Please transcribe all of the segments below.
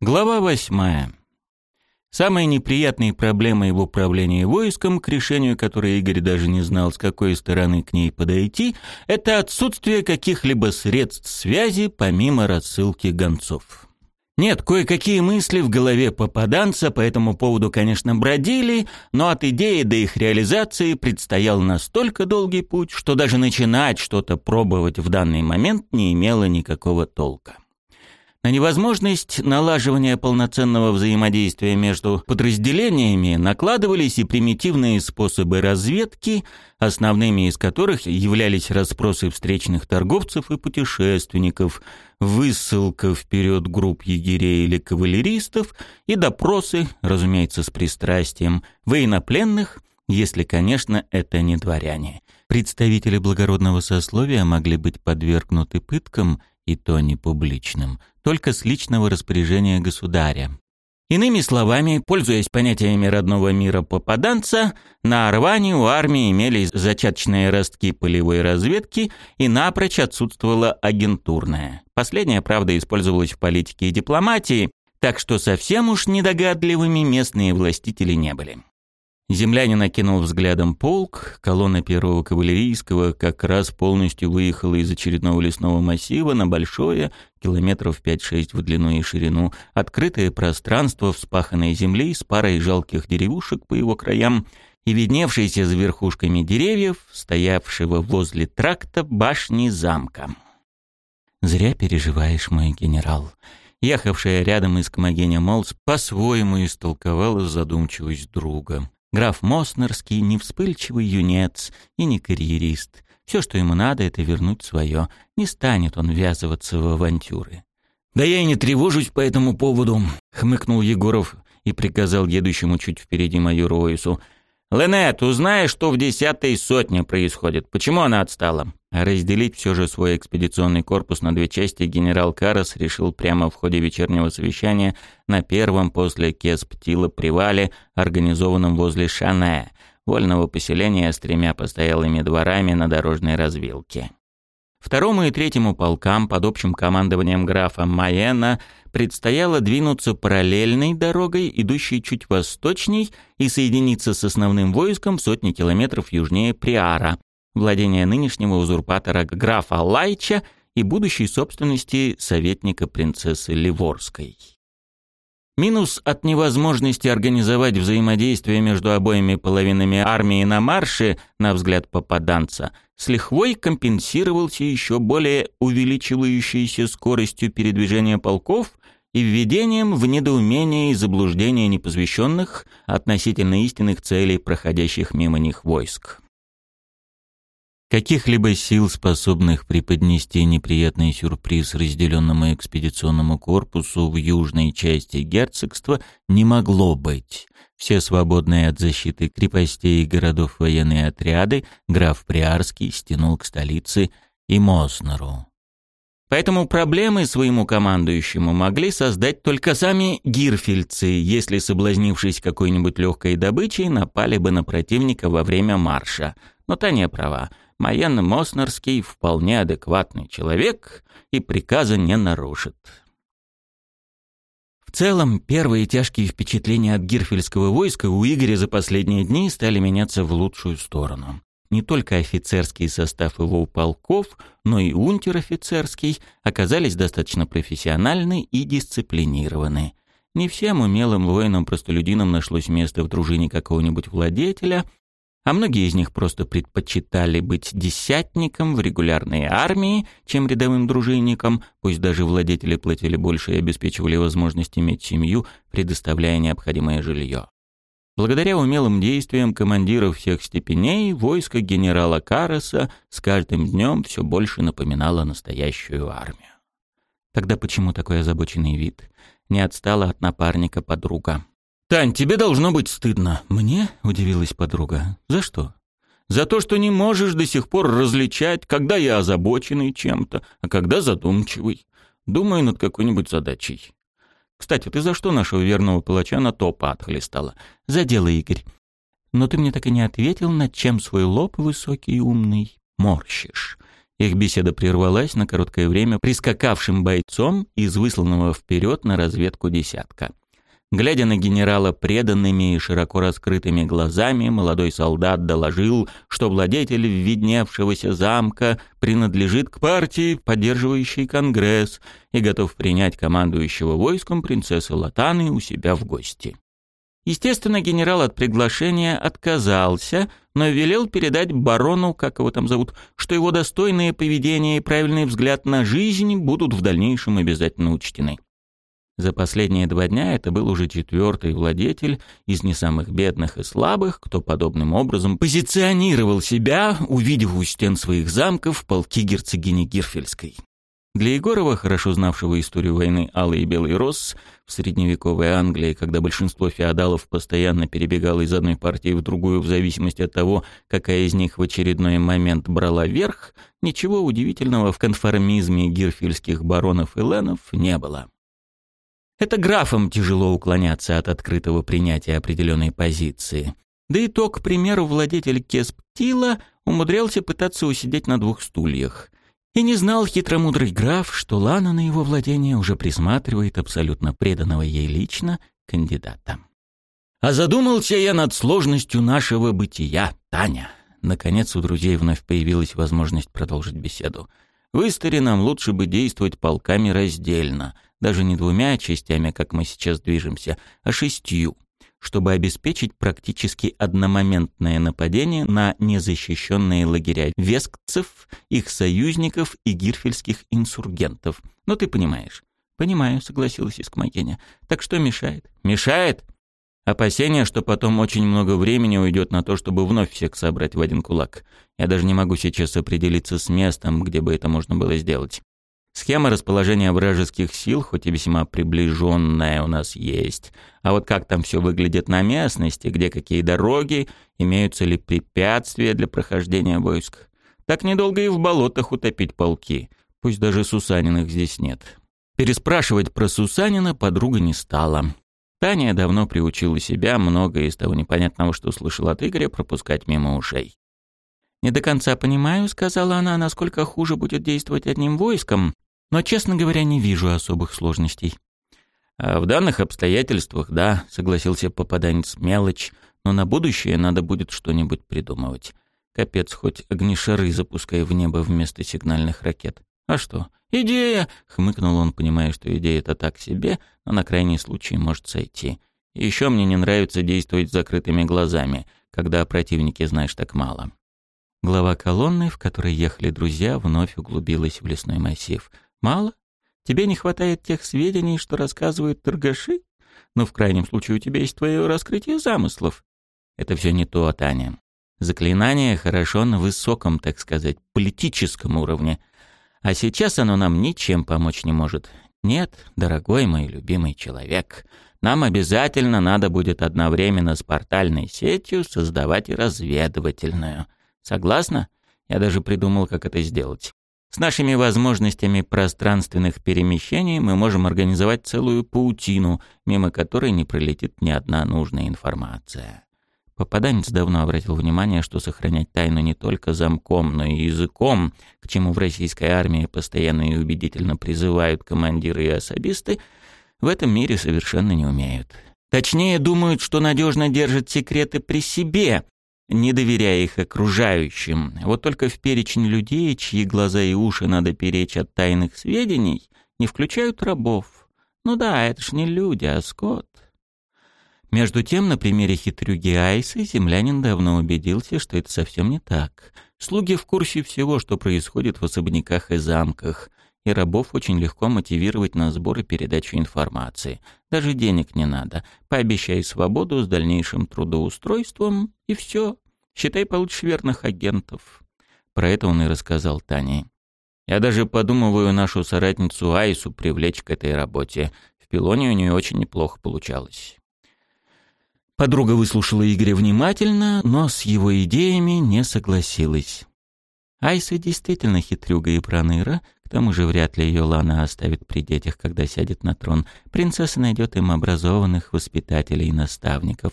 Глава восьмая. Самой неприятной проблемой в управлении войском, к решению которой Игорь даже не знал, с какой стороны к ней подойти, это отсутствие каких-либо средств связи помимо рассылки гонцов. Нет, кое-какие мысли в голове попаданца по этому поводу, конечно, бродили, но от идеи до их реализации предстоял настолько долгий путь, что даже начинать что-то пробовать в данный момент не имело никакого толка. На невозможность налаживания полноценного взаимодействия между подразделениями накладывались и примитивные способы разведки, основными из которых являлись расспросы встречных торговцев и путешественников, высылка вперед групп егерей или кавалеристов и допросы, разумеется, с пристрастием, военнопленных, если, конечно, это не дворяне. Представители благородного сословия могли быть подвергнуты пыткам и то не публичным, только с личного распоряжения государя. Иными словами, пользуясь понятиями родного мира попаданца, на Орване у армии имелись зачаточные ростки полевой разведки и напрочь отсутствовала агентурная. Последняя, правда, использовалась в политике и дипломатии, так что совсем уж недогадливыми местные властители не были. Землянин окинул взглядом полк, колонна первого кавалерийского как раз полностью выехала из очередного лесного массива на большое, километров 5-6 в длину и ширину, открытое пространство вспаханной земли с парой жалких деревушек по его краям и видневшейся за верхушками деревьев, стоявшего возле тракта башни замка. «Зря переживаешь, мой генерал», Ехавшая рядом из Камагеня Молс по-своему истолковала задумчивость друга. Граф Моснерский не вспыльчивый юнец и не карьерист. Все, что ему надо, это вернуть свое. Не станет он ввязываться в авантюры. «Да я и не тревожусь по этому поводу», — хмыкнул Егоров и приказал едущему чуть впереди майору Ойсу — «Ленет, узнай, что в десятой сотне происходит. Почему она отстала?» Разделить все же свой экспедиционный корпус на две части генерал Карас решил прямо в ходе вечернего совещания на первом после Кесптила привале, организованном возле Шане, вольного поселения с тремя постоялыми дворами на дорожной развилке. Второму и третьему полкам под общим командованием графа Майена предстояло двинуться параллельной дорогой, идущей чуть восточней, и соединиться с основным войском сотни километров южнее Приара, владения нынешнего узурпатора графа Лайча и будущей собственности советника принцессы Ливорской. Минус от невозможности организовать взаимодействие между обоими половинами армии на марше, на взгляд попаданца, с лихвой компенсировался еще более увеличивающейся скоростью передвижения полков и введением в недоумение и заблуждение непосвященных относительно истинных целей проходящих мимо них войск. Каких-либо сил, способных преподнести неприятный сюрприз разделенному экспедиционному корпусу в южной части герцогства, не могло быть. Все свободные от защиты крепостей и городов военные отряды граф Приарский стянул к столице и Моснеру. Поэтому проблемы своему командующему могли создать только сами гирфельцы, если, соблазнившись какой-нибудь легкой добычей, напали бы на противника во время марша. Но та не права. Майен Моснерский вполне адекватный человек и приказа не нарушит. В целом, первые тяжкие впечатления от гирфельского войска у Игоря за последние дни стали меняться в лучшую сторону. Не только офицерский состав его полков, но и унтер-офицерский оказались достаточно профессиональны и дисциплинированы. Не всем умелым воинам-простолюдинам нашлось место в дружине какого-нибудь владетеля, а многие из них просто предпочитали быть десятником в регулярной армии, чем рядовым дружинником, пусть даже владетели платили больше и обеспечивали возможность иметь семью, предоставляя необходимое жилье. Благодаря умелым действиям командиров всех степеней, войско генерала Караса с каждым днем все больше напоминало настоящую армию. Тогда почему такой озабоченный вид? Не отстала от напарника подруга. «Тань, тебе должно быть стыдно». «Мне?» — удивилась подруга. «За что?» «За то, что не можешь до сих пор различать, когда я озабоченный чем-то, а когда задумчивый. Думаю над какой-нибудь задачей. Кстати, ты за что нашего верного палача на топа отхлестала? За дело, Игорь. Но ты мне так и не ответил, над чем свой лоб высокий и умный морщишь. Их беседа прервалась на короткое время прискакавшим бойцом из высланного вперед на разведку десятка. Глядя на генерала преданными и широко раскрытыми глазами, молодой солдат доложил, что владетель видневшегося замка принадлежит к партии, поддерживающей Конгресс, и готов принять командующего войском принцессы Латаны у себя в гости. Естественно, генерал от приглашения отказался, но велел передать барону, как его там зовут, что его достойное поведение и правильный взгляд на жизнь будут в дальнейшем обязательно учтены. За последние два дня это был уже четвертый владетель из не самых бедных и слабых, кто подобным образом позиционировал себя, увидев у стен своих замков полки герцогини Гирфельской. Для Егорова, хорошо знавшего историю войны Алый и Белый Рос в средневековой Англии, когда большинство феодалов постоянно перебегало из одной партии в другую в зависимости от того, какая из них в очередной момент брала верх, ничего удивительного в конформизме гирфельских баронов и ленов не было. Это графам тяжело уклоняться от открытого принятия определенной позиции. Да и то, к примеру, владетель Кесптила умудрялся пытаться усидеть на двух стульях. И не знал хитромудрый граф, что Лана на его владение уже присматривает абсолютно преданного ей лично кандидата. «А задумался я над сложностью нашего бытия, Таня». Наконец у друзей вновь появилась возможность продолжить беседу. «В Истере нам лучше бы действовать полками раздельно — даже не двумя частями, как мы сейчас движемся, а шестью, чтобы обеспечить практически одномоментное нападение на незащищенные лагеря вескцев, их союзников и гирфельских инсургентов. Ну, ты понимаешь. «Понимаю», — согласилась Искмогеня. «Так что мешает?» «Мешает?» Опасение, что потом очень много времени уйдет на то, чтобы вновь всех собрать в один кулак. Я даже не могу сейчас определиться с местом, где бы это можно было сделать. Схема расположения вражеских сил, хоть и весьма приближенная, у нас есть. А вот как там все выглядит на местности, где какие дороги, имеются ли препятствия для прохождения войск. Так недолго и в болотах утопить полки. Пусть даже Сусаниных здесь нет. Переспрашивать про Сусанина подруга не стала. Таня давно приучила себя многое из того непонятного, что услышала от Игоря, пропускать мимо ушей. «Не до конца понимаю», — сказала она, — «насколько хуже будет действовать одним войском, но, честно говоря, не вижу особых сложностей. А в данных обстоятельствах, да, согласился попаданец, мелочь, но на будущее надо будет что-нибудь придумывать. Капец, хоть огнешары запускай в небо вместо сигнальных ракет. А что? Идея! Хмыкнул он, понимая, что идея-то так себе, но на крайний случай может сойти. Еще мне не нравится действовать с закрытыми глазами, когда о противнике знаешь так мало. Глава колонны, в которой ехали друзья, вновь углубилась в лесной массив — Мало? Тебе не хватает тех сведений, что рассказывают торгаши? Но в крайнем случае у тебя есть твое раскрытие замыслов. Это все не то, Таня. Заклинание хорошо на высоком, так сказать, политическом уровне. А сейчас оно нам ничем помочь не может. Нет, дорогой мой любимый человек, нам обязательно надо будет одновременно с портальной сетью создавать и разведывательную. Согласна? Я даже придумал, как это сделать. С нашими возможностями пространственных перемещений мы можем организовать целую паутину, мимо которой не пролетит ни одна нужная информация. Попаданец давно обратил внимание, что сохранять тайну не только замком, но и языком, к чему в российской армии постоянно и убедительно призывают командиры и особисты, в этом мире совершенно не умеют. Точнее, думают, что надежно держат секреты при себе, не доверяя их окружающим. Вот только в перечень людей, чьи глаза и уши надо перечь от тайных сведений, не включают рабов. Ну да, это ж не люди, а скот. Между тем, на примере хитрюги Айсы, землянин давно убедился, что это совсем не так. Слуги в курсе всего, что происходит в особняках и замках, и рабов очень легко мотивировать на сбор и передачу информации. Даже денег не надо. Пообещай свободу с дальнейшим трудоустройством, и все. Считай, получишь верных агентов. Про это он и рассказал Тане. Я даже подумываю нашу соратницу Айсу привлечь к этой работе. В пилоне у нее очень неплохо получалось. Подруга выслушала Игоря внимательно, но с его идеями не согласилась. Айса действительно хитрюга и проныра, к тому же вряд ли ее Лана оставит при детях, когда сядет на трон. Принцесса найдет им образованных воспитателей и наставников.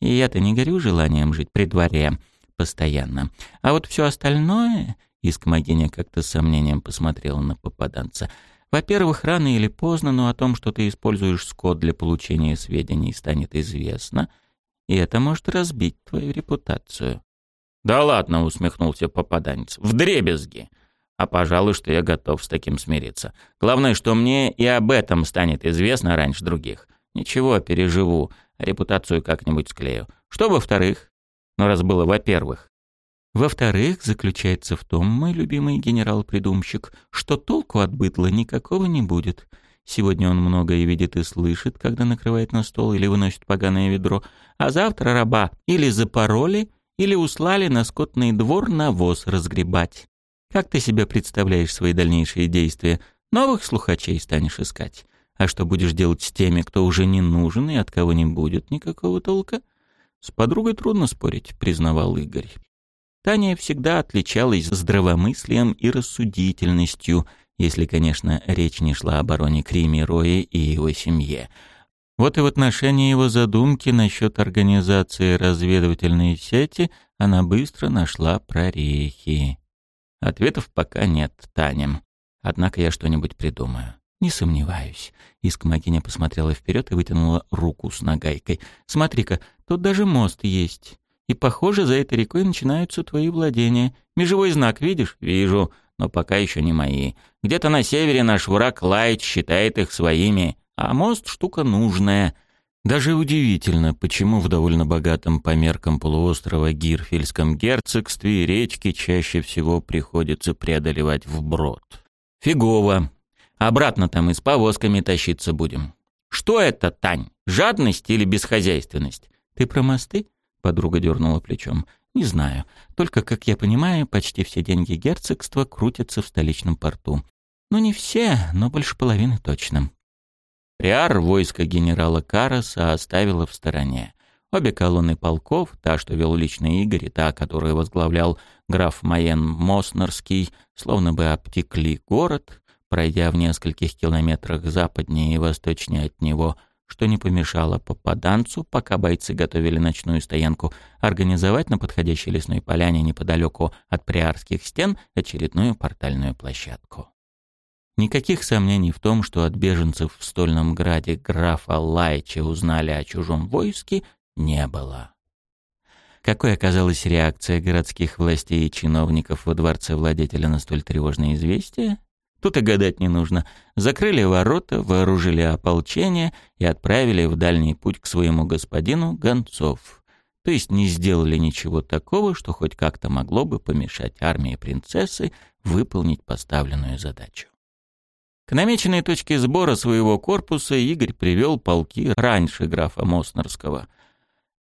И я-то не горю желанием жить при дворе постоянно. А вот все остальное Искмогиня как-то с сомнением посмотрела на попаданца. «Во-первых, рано или поздно, но о том, что ты используешь скот для получения сведений, станет известно, и это может разбить твою репутацию». «Да ладно», — усмехнулся попаданец, — «вдребезги». А пожалуй, что я готов с таким смириться. Главное, что мне и об этом станет известно раньше других. Ничего, переживу, репутацию как-нибудь склею. Что во-вторых? Ну, раз было во-первых. Во-вторых, заключается в том, мой любимый генерал-придумщик, что толку от бытла никакого не будет. Сегодня он многое видит и слышит, когда накрывает на стол или выносит поганое ведро, а завтра раба или запороли, или услали на скотный двор навоз разгребать. Как ты себе представляешь свои дальнейшие действия? Новых слухачей станешь искать? А что будешь делать с теми, кто уже не нужен и от кого не будет никакого толка? С подругой трудно спорить, признавал Игорь. Таня всегда отличалась здравомыслием и рассудительностью, если, конечно, речь не шла о бароне Криме Рое и его семье. Вот и в отношении его задумки насчет организации разведывательной сети она быстро нашла прорехи. Ответов пока нет, Таня. Однако я что-нибудь придумаю. Не сомневаюсь. Искмогиня посмотрела вперед и вытянула руку с нагайкой. Смотри-ка, тут даже мост есть. И, похоже, за этой рекой начинаются твои владения. Межевой знак видишь? Вижу, но пока еще не мои. Где-то на севере наш враг Лайт считает их своими. А мост — штука нужная — даже удивительно, почему в довольно богатом по меркам полуострова Гирфельском герцогстве речки чаще всего приходится преодолевать вброд. Фигово. Обратно там и с повозками тащиться будем. Что это, Тань? Жадность или бесхозяйственность? Ты про мосты? Подруга дернула плечом. Не знаю. Только, как я понимаю, почти все деньги герцогства крутятся в столичном порту. Ну, не все, но больше половины точно. Приар войско генерала Караса оставило в стороне. Обе колонны полков, та, что вел лично Игорь, и та, которую возглавлял граф Майен Моснерский, словно бы обтекли город, пройдя в нескольких километрах западнее и восточнее от него, что не помешало попаданцу, пока бойцы готовили ночную стоянку, организовать на подходящей лесной поляне неподалеку от приарских стен очередную портальную площадку. Никаких сомнений в том, что от беженцев в Стольном Граде графа Лайча узнали о чужом войске, не было. Какой оказалась реакция городских властей и чиновников во дворце владетеля на столь тревожное известие? Тут и гадать не нужно. Закрыли ворота, вооружили ополчение и отправили в дальний путь к своему господину гонцов. То есть не сделали ничего такого, что хоть как-то могло бы помешать армии принцессы выполнить поставленную задачу. К намеченной точке сбора своего корпуса Игорь привел полки раньше графа Моснерского.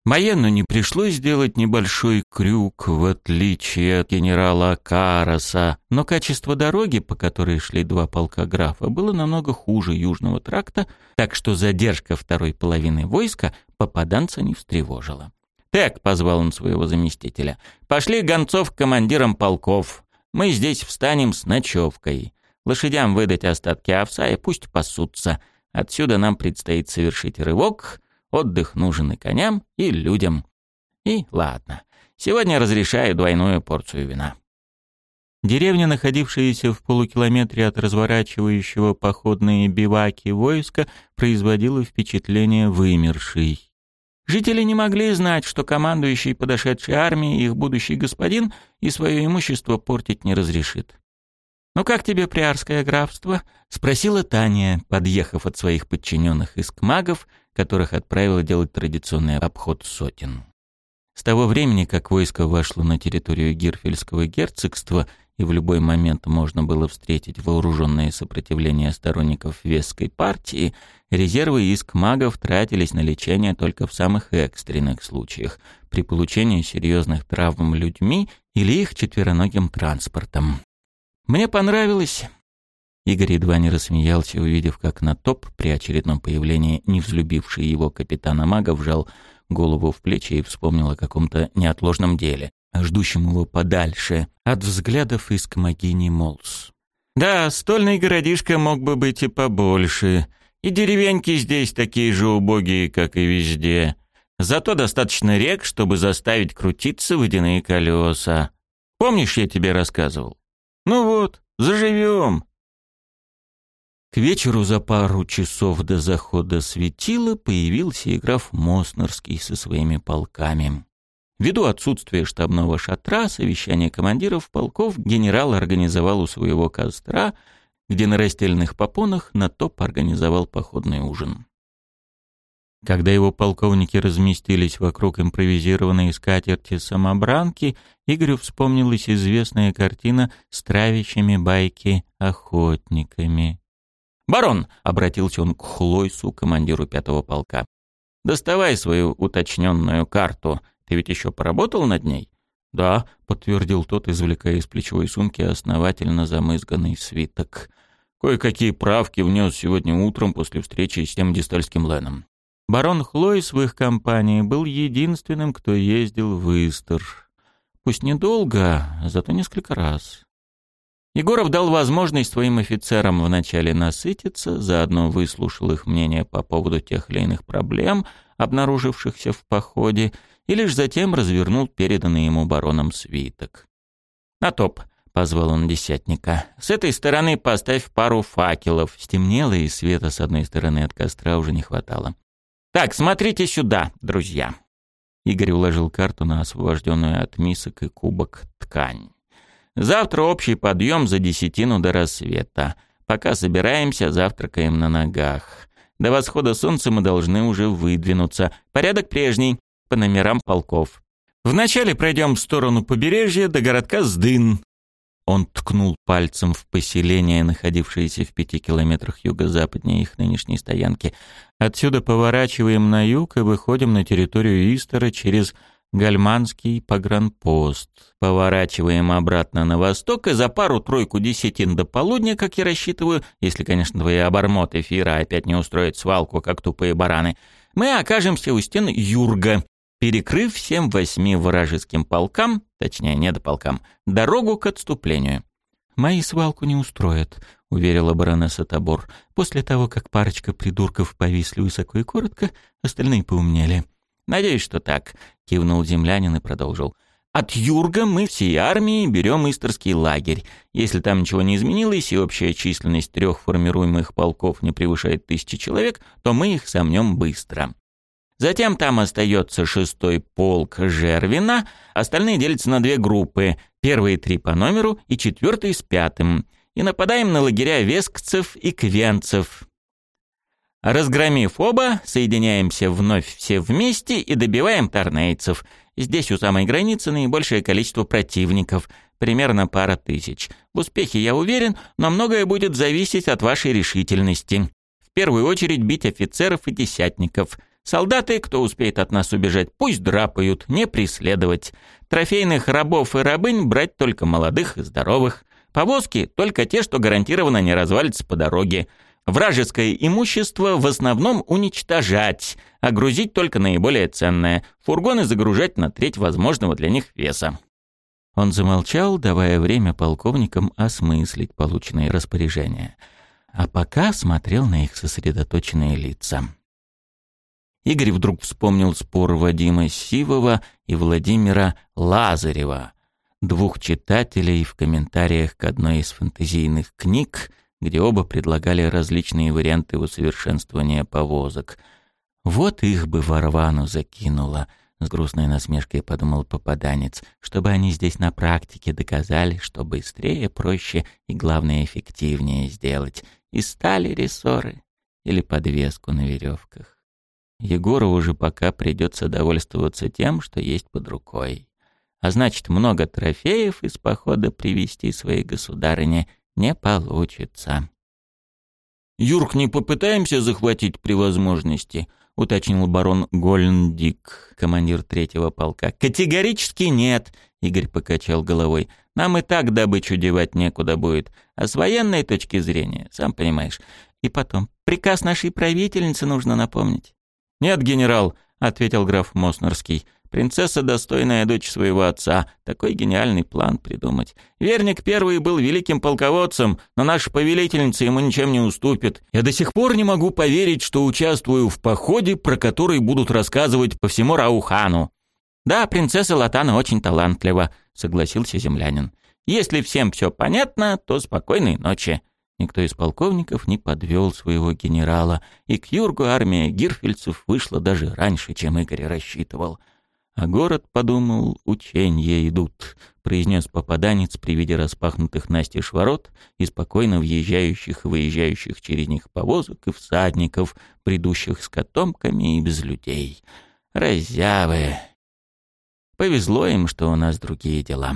Маенну не пришлось сделать небольшой крюк, в отличие от генерала Караса, но качество дороги, по которой шли два полка графа, было намного хуже Южного тракта, так что задержка второй половины войска попаданца не встревожила. «Так», — позвал он своего заместителя, — «пошли гонцов к командирам полков. Мы здесь встанем с ночевкой. Лошадям выдать остатки овса и пусть пасутся. Отсюда нам предстоит совершить рывок. Отдых нужен и коням, и людям. И ладно. Сегодня разрешаю двойную порцию вина. Деревня, находившаяся в полукилометре от разворачивающего походные биваки войска, производила впечатление вымершей. Жители не могли знать, что командующий подошедшей армией их будущий господин и свое имущество портить не разрешит. «Ну как тебе приарское графство?» — спросила Таня, подъехав от своих подчиненных искмагов, которых отправила делать традиционный обход сотен. С того времени, как войско вошло на территорию Гирфельского герцогства, и в любой момент можно было встретить вооруженное сопротивление сторонников Вестской партии, резервы искмагов тратились на лечение только в самых экстренных случаях, при получении серьезных травм людьми или их четвероногим транспортом. Мне понравилось. Игорь едва не рассмеялся, увидев, как на топ при очередном появлении невзлюбивший его капитана мага вжал голову в плечи и вспомнил о каком-то неотложном деле, ждущем его подальше от взглядов из Камагини Молс. «Да, стольный городишко мог бы быть и побольше, и деревеньки здесь такие же убогие, как и везде. Зато достаточно рек, чтобы заставить крутиться водяные колеса. Помнишь, я тебе рассказывал? Ну вот, заживем. К вечеру за пару часов до захода светила появился и граф Моснерский со своими полками. Ввиду отсутствия штабного шатра, совещание командиров полков генерал организовал у своего костра, где на растельных попонах на топ организовал походный ужин. Когда его полковники разместились вокруг импровизированной скатерти самобранки, Игорю вспомнилась известная картина с травящими байки охотниками. «Барон!» — обратился он к Хлойсу, командиру пятого полка. «Доставай свою уточненную карту. Ты ведь еще поработал над ней?» «Да», — подтвердил тот, извлекая из плечевой сумки основательно замызганный свиток. «Кое-какие правки внес сегодня утром после встречи с тем дистальским Леном. Барон Хлойс в их компании был единственным, кто ездил в Истер. Пусть недолго, зато несколько раз. Егоров дал возможность своим офицерам вначале насытиться, заодно выслушал их мнение по поводу тех или иных проблем, обнаружившихся в походе, и лишь затем развернул переданный ему бароном свиток. «На топ!» — позвал он десятника. «С этой стороны поставь пару факелов». Стемнело, и света с одной стороны от костра уже не хватало. «Так, смотрите сюда, друзья!» Игорь уложил карту на освобожденную от мисок и кубок ткань. Завтра общий подъем за десятину до рассвета. Пока собираемся, завтракаем на ногах. До восхода солнца мы должны уже выдвинуться. Порядок прежний, по номерам полков. Вначале пройдем в сторону побережья до городка Сдын. Он ткнул пальцем в поселение, находившееся в пяти километрах юго-западнее их нынешней стоянки. Отсюда поворачиваем на юг и выходим на территорию Истера через Гальманский погранпост. Поворачиваем обратно на восток и за пару-тройку десятин до полудня, как я рассчитываю, если, конечно, твои обормоты эфира опять не устроят свалку, как тупые бараны, мы окажемся у стен Юрга, перекрыв всем восьми вражеским полкам, точнее, не до полкам, дорогу к отступлению. «Мои свалку не устроят», — уверила баронесса Табор. «После того, как парочка придурков повисли высоко и коротко, остальные поумнели». «Надеюсь, что так», — кивнул землянин и продолжил. «От Юрга мы всей армией берем Истерский лагерь. Если там ничего не изменилось и общая численность трех формируемых полков не превышает тысячи человек, то мы их сомнем быстро. Затем там остается шестой полк Жервина, остальные делятся на две группы, первые три по номеру и четвертый с пятым, и нападаем на лагеря вескцев и квенцев. Разгромив оба, соединяемся вновь все вместе и добиваем торнейцев. Здесь у самой границы наибольшее количество противников, примерно пара тысяч. В успехе я уверен, но многое будет зависеть от вашей решительности. В первую очередь бить офицеров и десятников. Солдаты, кто успеет от нас убежать, пусть драпают, не преследовать. Трофейных рабов и рабынь брать только молодых и здоровых. Повозки только те, что гарантированно не развалятся по дороге. Вражеское имущество в основном уничтожать, а грузить только наиболее ценное. Фургоны загружать на треть возможного для них веса. Он замолчал, давая время полковникам осмыслить полученные распоряжения. А пока смотрел на их сосредоточенные лица. Игорь вдруг вспомнил спор Вадима Сивова и Владимира Лазарева, двух читателей в комментариях к одной из фэнтезийных книг — где оба предлагали различные варианты усовершенствования повозок. Вот их бы Варвану закинуло, с грустной насмешкой подумал попаданец, чтобы они здесь на практике доказали, что быстрее, проще и, главное, эффективнее сделать. И стали рессоры или подвеску на веревках. Егорову же пока придется довольствоваться тем, что есть под рукой. А значит, много трофеев из похода привести своей государыне не получится. «Юрк, не попытаемся захватить при возможности?» — уточнил барон Гольндик, командир третьего полка. «Категорически нет», — Игорь покачал головой. «Нам и так добычу девать некуда будет. А с военной точки зрения, сам понимаешь. И потом, приказ нашей правительницы нужно напомнить». «Нет, генерал», — ответил граф Моснерский. Принцесса, достойная дочь своего отца. Такой гениальный план придумать. Верник первый был великим полководцем, но наша повелительница ему ничем не уступит. Я до сих пор не могу поверить, что участвую в походе, про который будут рассказывать по всему Раухану. Да, принцесса Латана очень талантлива, согласился землянин. Если всем все понятно, то спокойной ночи». Никто из полковников не подвел своего генерала, и к Юргу армия гирфельцев вышла даже раньше, чем Игорь рассчитывал. А город, подумал, ученья идут, произнес попаданец при виде распахнутых настежь ворот и спокойно въезжающих и выезжающих через них повозок и всадников, придущих с котомками и без людей. Разявы! Повезло им, что у нас другие дела.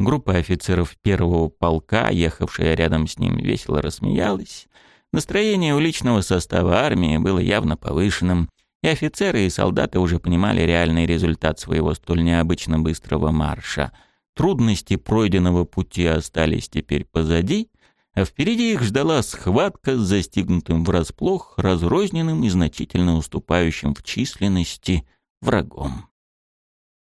Группа офицеров первого полка, ехавшая рядом с ним, весело рассмеялась. Настроение у личного состава армии было явно повышенным, и офицеры и солдаты уже понимали реальный результат своего столь необычно быстрого марша. Трудности пройденного пути остались теперь позади, а впереди их ждала схватка с застигнутым врасплох, разрозненным и значительно уступающим в численности врагом.